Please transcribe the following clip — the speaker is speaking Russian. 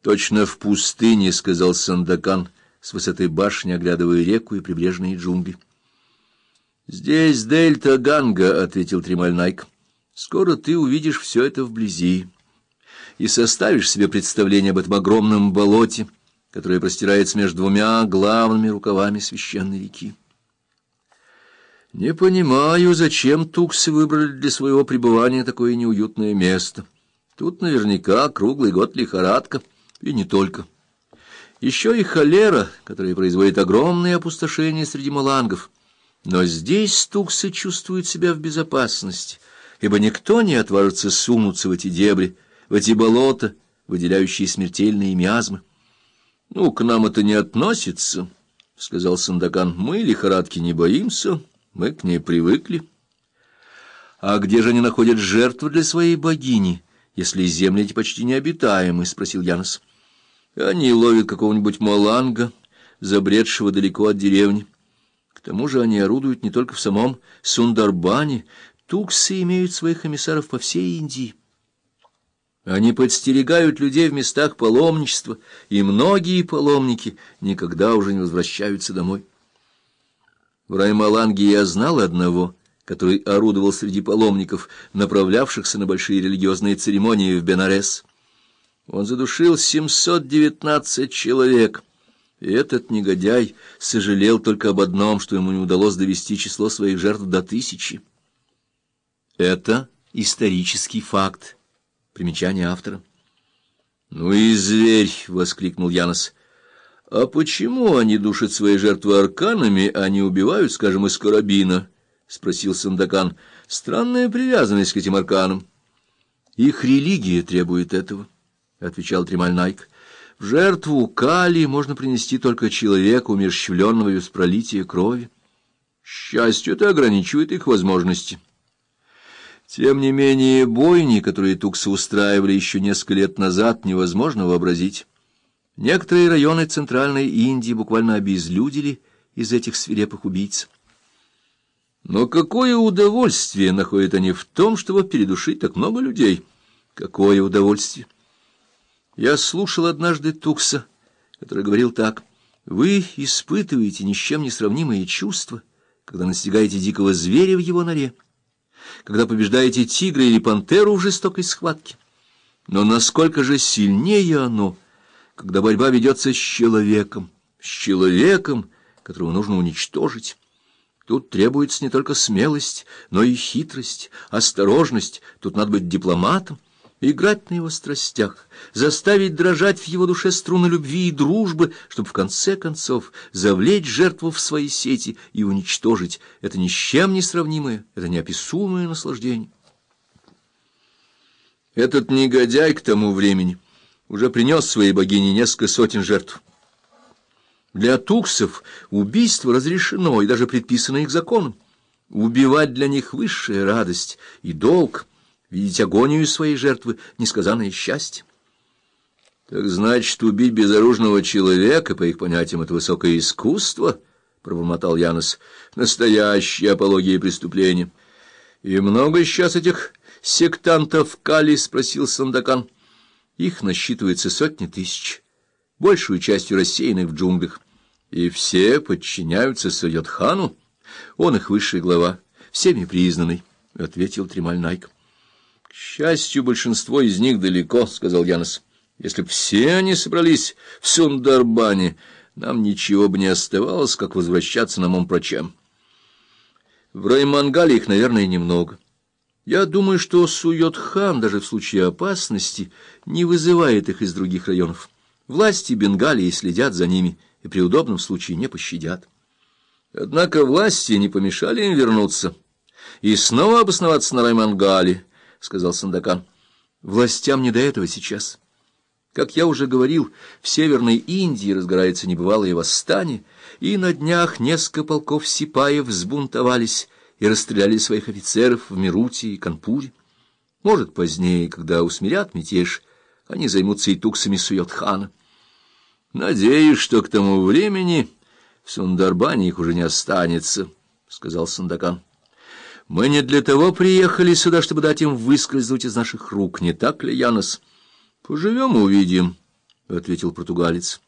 — Точно в пустыне, — сказал Сандакан, с высоты башни оглядывая реку и прибрежные джунгли. — Здесь дельта Ганга, — ответил Тремаль Найк. — Скоро ты увидишь все это вблизи и составишь себе представление об этом огромном болоте, которое простирается между двумя главными рукавами священной реки. Не понимаю, зачем туксы выбрали для своего пребывания такое неуютное место. Тут наверняка круглый год лихорадка — и не только. Еще и холера, которая производит огромные опустошения среди малангов. Но здесь стуксы чувствуют себя в безопасности, ибо никто не отважится сунуться в эти дебри, в эти болота, выделяющие смертельные миазмы. — Ну, к нам это не относится, — сказал Сандакан. — Мы лихорадки не боимся, мы к ней привыкли. — А где же они находят жертвы для своей богини, если земли эти почти необитаемы? — спросил Янос. — они ловят какого-нибудь маланга, забредшего далеко от деревни. К тому же они орудуют не только в самом Сундарбане, туксы имеют своих эмиссаров по всей Индии. Они подстерегают людей в местах паломничества, и многие паломники никогда уже не возвращаются домой. В Раймаланге я знал одного, который орудовал среди паломников, направлявшихся на большие религиозные церемонии в Бенарес. Он задушил 719 человек. И этот негодяй сожалел только об одном, что ему не удалось довести число своих жертв до тысячи. Это исторический факт. Примечание автора. «Ну и зверь!» — воскликнул Янос. «А почему они душат свои жертвы арканами, а не убивают, скажем, из карабина?» — спросил Сандакан. «Странная привязанность к этим арканам. Их религия требует этого». — отвечал Тремаль Найк. — В жертву Кали можно принести только человека, умерщвленного без пролития крови. Счастью, это ограничивает их возможности. Тем не менее, бойни, которые туксы устраивали еще несколько лет назад, невозможно вообразить. Некоторые районы Центральной Индии буквально обезлюдили из этих свирепых убийц. Но какое удовольствие находят они в том, чтобы передушить так много людей? Какое удовольствие! Я слушал однажды Тукса, который говорил так. «Вы испытываете ни с чем не сравнимые чувства, когда настигаете дикого зверя в его норе, когда побеждаете тигра или пантеру в жестокой схватке. Но насколько же сильнее оно, когда борьба ведется с человеком, с человеком, которого нужно уничтожить». Тут требуется не только смелость, но и хитрость, осторожность. Тут надо быть дипломатом играть на его страстях, заставить дрожать в его душе струны любви и дружбы, чтобы в конце концов завлечь жертву в свои сети и уничтожить. Это ни с чем не сравнимое, это неописуемое наслаждение. Этот негодяй к тому времени уже принес своей богине несколько сотен жертв. Для туксов убийство разрешено и даже предписано их законом. Убивать для них высшая радость и долг — видеть агонию своей жертвы — несказанное счастье. Так значит, убить безоружного человека, по их понятиям, это высокое искусство, — пробормотал Янос, — настоящая апология преступления. — И много сейчас этих сектантов Кали? — спросил Сандакан. — Их насчитывается сотни тысяч, большую частью рассеянных в джунглях. И все подчиняются Сойотхану. Он их высший глава, всеми признанный, — ответил Тремаль Найк. Счастью, большинство из них далеко, — сказал Янос. Если б все они собрались в Сундарбане, нам ничего бы не оставалось, как возвращаться на Момпрочем. В Раймангале их, наверное, немного. Я думаю, что Суйот-хан даже в случае опасности не вызывает их из других районов. Власти Бенгалии следят за ними и при удобном случае не пощадят. Однако власти не помешали им вернуться и снова обосноваться на Раймангале, — сказал Сандакан. — Властям не до этого сейчас. Как я уже говорил, в Северной Индии разгорается небывалое восстание, и на днях несколько полков сипаев взбунтовались и расстреляли своих офицеров в Мируте и Канпуре. Может, позднее, когда усмирят мятеж, они займутся и туксами Суйотхана. Надеюсь, что к тому времени в Сундарбане их уже не останется, — сказал Сандакан. Мы не для того приехали сюда, чтобы дать им выскользнуть из наших рук, не так ли, Янос? Поживем — увидим, — ответил португалец.